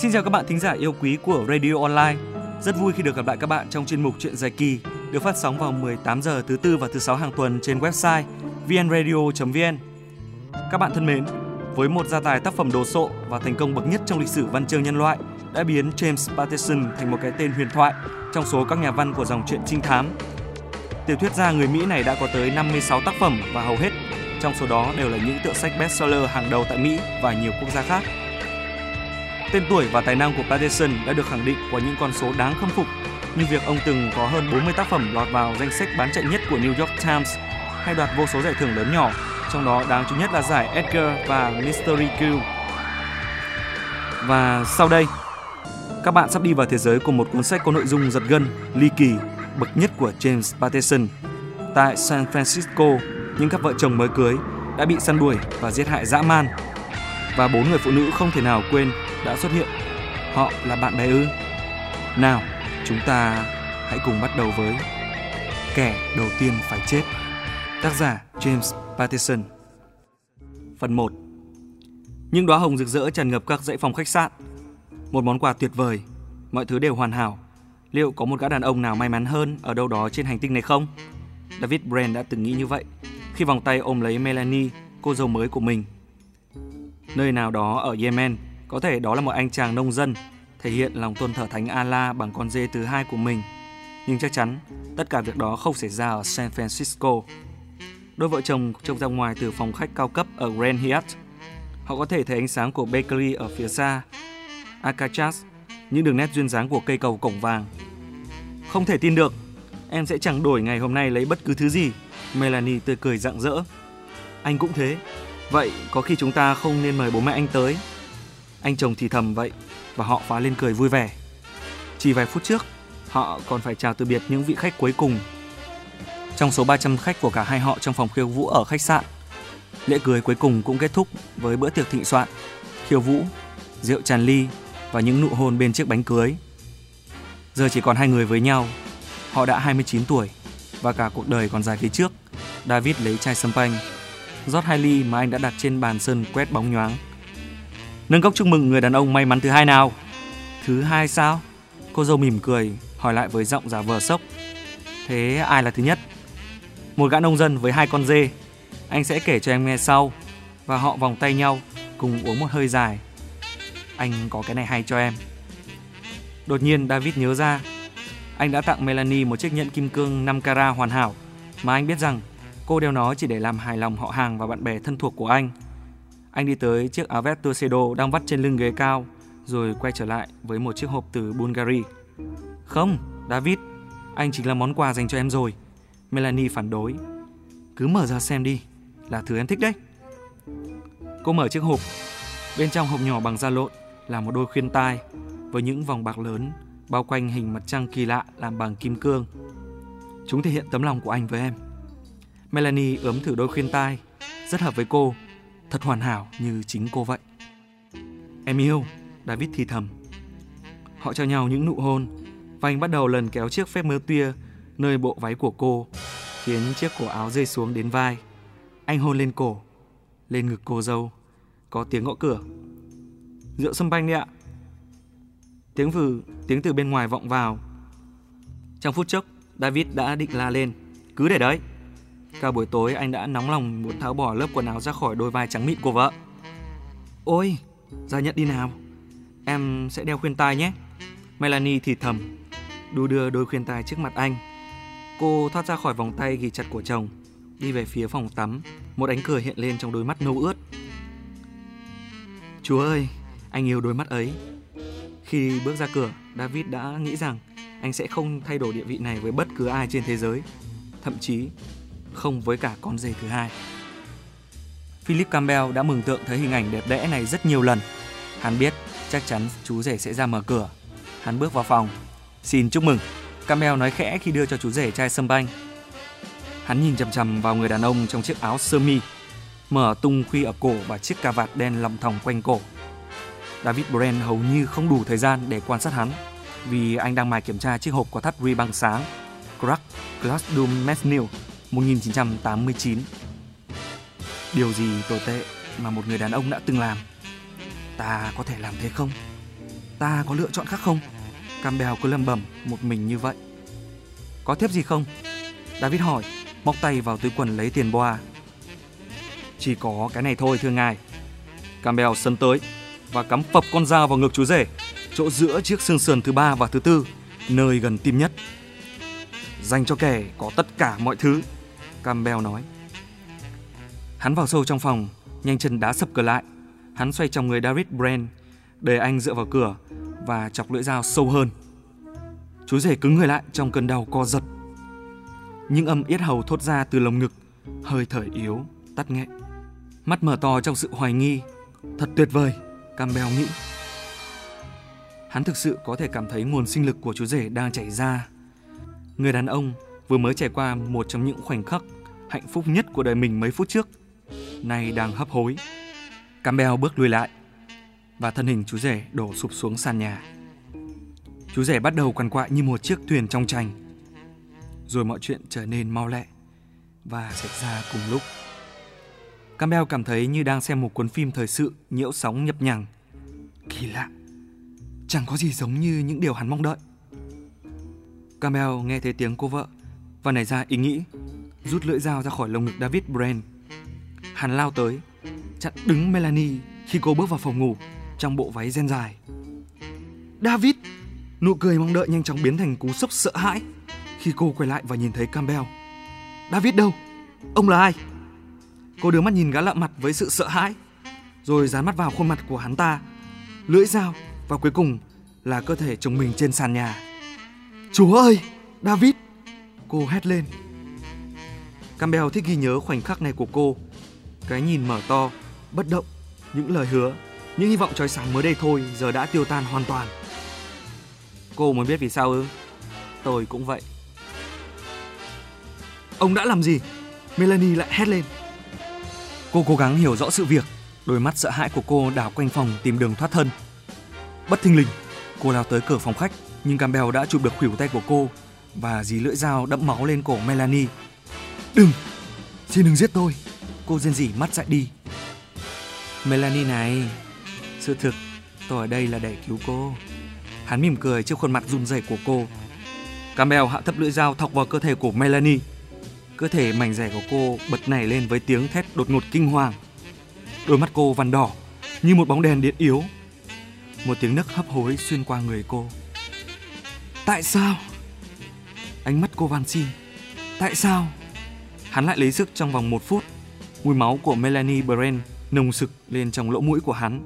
Xin chào các bạn thính giả yêu quý của Radio Online. Rất vui khi được gặp lại các bạn trong chuyên mục Chuyện dài kỳ được phát sóng vào 18 giờ thứ tư và thứ sáu hàng tuần trên website vnradio.vn. Các bạn thân mến, với một gia tài tác phẩm đồ sộ và thành công bậc nhất trong lịch sử văn chương nhân loại đã biến James Patterson thành một cái tên huyền thoại trong số các nhà văn của dòng truyện trinh thám. Tiểu thuyết gia người Mỹ này đã có tới 56 tác phẩm và hầu hết trong số đó đều là những tựa sách bestseller hàng đầu tại Mỹ và nhiều quốc gia khác. Tên tuổi và tài năng của Patterson đã được khẳng định qua những con số đáng khâm phục như việc ông từng có hơn 40 tác phẩm lọt vào danh sách bán chạy nhất của New York Times hay đoạt vô số giải thưởng lớn nhỏ, trong đó đáng chú nhất là giải Edgar và Mystery Q. Và sau đây, các bạn sắp đi vào thế giới của một cuốn sách có nội dung giật gân, ly kỳ, bậc nhất của James Patterson. Tại San Francisco, những cặp vợ chồng mới cưới đã bị săn đuổi và giết hại dã man. Và bốn người phụ nữ không thể nào quên đã xuất hiện. Họ là bạn bè ư? Nào, chúng ta hãy cùng bắt đầu với Kẻ đầu tiên phải chết. Tác giả James Patterson. Phần 1. Những đóa hồng rực rỡ tràn ngập các dãy phòng khách sạn. Một món quà tuyệt vời, mọi thứ đều hoàn hảo. Liệu có một gã đàn ông nào may mắn hơn ở đâu đó trên hành tinh này không? David Brand đã từng nghĩ như vậy khi vòng tay ôm lấy Melanie, cô dâu mới của mình. Nơi nào đó ở Yemen, có thể đó là một anh chàng nông dân thể hiện lòng tôn thờ thánh Allah bằng con dê thứ hai của mình. Nhưng chắc chắn tất cả việc đó không xảy ra ở San Francisco. Đôi vợ chồng trông ra ngoài từ phòng khách cao cấp ở Grand Hyatt. Họ có thể thấy ánh sáng của bakery ở phía xa, Akachas, những đường nét duyên dáng của cây cầu cổng vàng. Không thể tin được, em sẽ chẳng đổi ngày hôm nay lấy bất cứ thứ gì. Melanie tươi cười rạng rỡ. Anh cũng thế. Vậy có khi chúng ta không nên mời bố mẹ anh tới. Anh chồng thì thầm vậy và họ phá lên cười vui vẻ. Chỉ vài phút trước, họ còn phải chào từ biệt những vị khách cuối cùng. Trong số 300 khách của cả hai họ trong phòng khiêu vũ ở khách sạn, lễ cưới cuối cùng cũng kết thúc với bữa tiệc thịnh soạn, khiêu vũ, rượu tràn ly và những nụ hôn bên chiếc bánh cưới. Giờ chỉ còn hai người với nhau. Họ đã 29 tuổi và cả cuộc đời còn dài phía trước. David lấy chai sâm panh, rót hai ly mà anh đã đặt trên bàn sơn quét bóng nhoáng. Nâng cốc chúc mừng người đàn ông may mắn thứ hai nào. Thứ hai sao? Cô dâu mỉm cười, hỏi lại với giọng giả vờ sốc. Thế ai là thứ nhất? Một gã nông dân với hai con dê. Anh sẽ kể cho em nghe sau. Và họ vòng tay nhau, cùng uống một hơi dài. Anh có cái này hay cho em. Đột nhiên David nhớ ra, anh đã tặng Melanie một chiếc nhẫn kim cương 5 carat hoàn hảo mà anh biết rằng cô đeo nó chỉ để làm hài lòng họ hàng và bạn bè thân thuộc của anh. Anh đi tới chiếc áo vest Tuxedo đang vắt trên lưng ghế cao, rồi quay trở lại với một chiếc hộp từ Bulgari. Không, David, anh chính là món quà dành cho em rồi. Melanie phản đối. Cứ mở ra xem đi, là thứ em thích đấy. Cô mở chiếc hộp. Bên trong hộp nhỏ bằng da lộn là một đôi khuyên tai với những vòng bạc lớn bao quanh hình mặt trăng kỳ lạ làm bằng kim cương. Chúng thể hiện tấm lòng của anh với em. Melanie ướm thử đôi khuyên tai, rất hợp với cô thật hoàn hảo như chính cô vậy. Em yêu, David thì thầm. Họ trao nhau những nụ hôn và anh bắt đầu lần kéo chiếc phép mơ tia nơi bộ váy của cô, khiến chiếc cổ áo rơi xuống đến vai. Anh hôn lên cổ, lên ngực cô dâu. Có tiếng gõ cửa. Rượu sâm banh đi ạ. Tiếng vừ, tiếng từ bên ngoài vọng vào. Trong phút chốc, David đã định la lên. Cứ để đấy. Cả buổi tối anh đã nóng lòng muốn tháo bỏ lớp quần áo ra khỏi đôi vai trắng mịn của vợ. Ôi, ra nhận đi nào. Em sẽ đeo khuyên tai nhé. Melanie thì thầm, đu đưa đôi khuyên tai trước mặt anh. Cô thoát ra khỏi vòng tay ghi chặt của chồng, đi về phía phòng tắm, một ánh cười hiện lên trong đôi mắt nâu ướt. Chúa ơi, anh yêu đôi mắt ấy. Khi bước ra cửa, David đã nghĩ rằng anh sẽ không thay đổi địa vị này với bất cứ ai trên thế giới, thậm chí không với cả con dê thứ hai. Philip Campbell đã mừng tượng thấy hình ảnh đẹp đẽ này rất nhiều lần. Hắn biết chắc chắn chú rể sẽ ra mở cửa. Hắn bước vào phòng. Xin chúc mừng. Campbell nói khẽ khi đưa cho chú rể chai sâm banh. Hắn nhìn chằm chằm vào người đàn ông trong chiếc áo sơ mi, mở tung khuy ở cổ và chiếc cà vạt đen lòng thòng quanh cổ. David Brent hầu như không đủ thời gian để quan sát hắn vì anh đang mài kiểm tra chiếc hộp có thắt ruy bằng sáng Crack Glass Doom Mesnil 1989. Điều gì tồi tệ mà một người đàn ông đã từng làm? Ta có thể làm thế không? Ta có lựa chọn khác không? Campbell cứ lầm bầm một mình như vậy. Có thiếp gì không? David hỏi, móc tay vào túi quần lấy tiền boa. Chỉ có cái này thôi thưa ngài. Campbell sân tới và cắm phập con dao vào ngực chú rể, chỗ giữa chiếc xương sườn thứ ba và thứ tư, nơi gần tim nhất. Dành cho kẻ có tất cả mọi thứ, Campbell nói. Hắn vào sâu trong phòng, nhanh chân đá sập cửa lại. Hắn xoay trong người David Brand, để anh dựa vào cửa và chọc lưỡi dao sâu hơn. Chú rể cứng người lại trong cơn đau co giật. Những âm yết hầu thốt ra từ lồng ngực, hơi thở yếu, tắt nghẹn. Mắt mở to trong sự hoài nghi. Thật tuyệt vời, Campbell nghĩ. Hắn thực sự có thể cảm thấy nguồn sinh lực của chú rể đang chảy ra. Người đàn ông vừa mới trải qua một trong những khoảnh khắc hạnh phúc nhất của đời mình mấy phút trước, nay đang hấp hối. Campbell bước lùi lại và thân hình chú rể đổ sụp xuống sàn nhà. Chú rể bắt đầu quằn quại như một chiếc thuyền trong tranh. Rồi mọi chuyện trở nên mau lẹ và xảy ra cùng lúc. Campbell cảm thấy như đang xem một cuốn phim thời sự nhiễu sóng nhập nhằng. Kỳ lạ, chẳng có gì giống như những điều hắn mong đợi. Campbell nghe thấy tiếng cô vợ và nảy ra ý nghĩ rút lưỡi dao ra khỏi lồng ngực David Brand. Hắn lao tới, chặn đứng Melanie khi cô bước vào phòng ngủ trong bộ váy ren dài. David! Nụ cười mong đợi nhanh chóng biến thành cú sốc sợ hãi khi cô quay lại và nhìn thấy Campbell. David đâu? Ông là ai? Cô đưa mắt nhìn gã lạ mặt với sự sợ hãi, rồi dán mắt vào khuôn mặt của hắn ta, lưỡi dao và cuối cùng là cơ thể chồng mình trên sàn nhà. Chúa ơi! David! Cô hét lên. Campbell thích ghi nhớ khoảnh khắc này của cô. Cái nhìn mở to, bất động, những lời hứa, những hy vọng trói sáng mới đây thôi giờ đã tiêu tan hoàn toàn. Cô muốn biết vì sao ư? Tôi cũng vậy. Ông đã làm gì? Melanie lại hét lên. Cô cố gắng hiểu rõ sự việc, đôi mắt sợ hãi của cô đảo quanh phòng tìm đường thoát thân. Bất thình lình, cô lao tới cửa phòng khách, nhưng Campbell đã chụp được khuỷu tay của cô và dí lưỡi dao đẫm máu lên cổ Melanie. Đừng, xin đừng giết tôi. Cô rên rỉ mắt dại đi. Melanie này, sự thực tôi ở đây là để cứu cô. Hắn mỉm cười trước khuôn mặt run rẩy của cô. Campbell hạ thấp lưỡi dao thọc vào cơ thể của Melanie. Cơ thể mảnh rẻ của cô bật nảy lên với tiếng thét đột ngột kinh hoàng. Đôi mắt cô vằn đỏ như một bóng đèn điện yếu. Một tiếng nấc hấp hối xuyên qua người cô. Tại sao? Ánh mắt cô van xin. Tại sao? Hắn lại lấy sức trong vòng một phút. Mùi máu của Melanie Brand nồng sực lên trong lỗ mũi của hắn.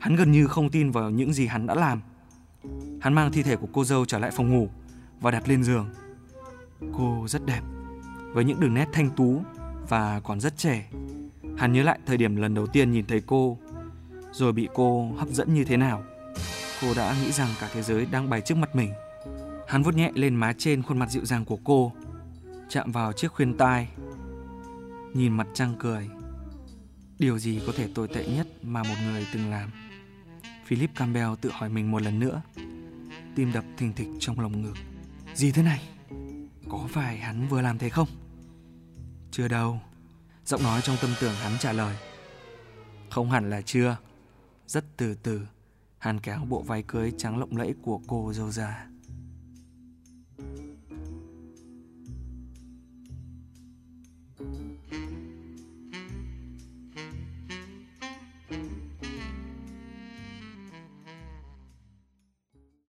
Hắn gần như không tin vào những gì hắn đã làm. Hắn mang thi thể của cô dâu trở lại phòng ngủ và đặt lên giường. Cô rất đẹp, với những đường nét thanh tú và còn rất trẻ. Hắn nhớ lại thời điểm lần đầu tiên nhìn thấy cô, rồi bị cô hấp dẫn như thế nào. Cô đã nghĩ rằng cả thế giới đang bày trước mặt mình. Hắn vuốt nhẹ lên má trên khuôn mặt dịu dàng của cô, chạm vào chiếc khuyên tai, nhìn mặt trăng cười. Điều gì có thể tồi tệ nhất mà một người từng làm? Philip Campbell tự hỏi mình một lần nữa. Tim đập thình thịch trong lồng ngực. Gì thế này? Có phải hắn vừa làm thế không? Chưa đâu. Giọng nói trong tâm tưởng hắn trả lời. Không hẳn là chưa. Rất từ từ, hắn kéo bộ váy cưới trắng lộng lẫy của cô dâu ra.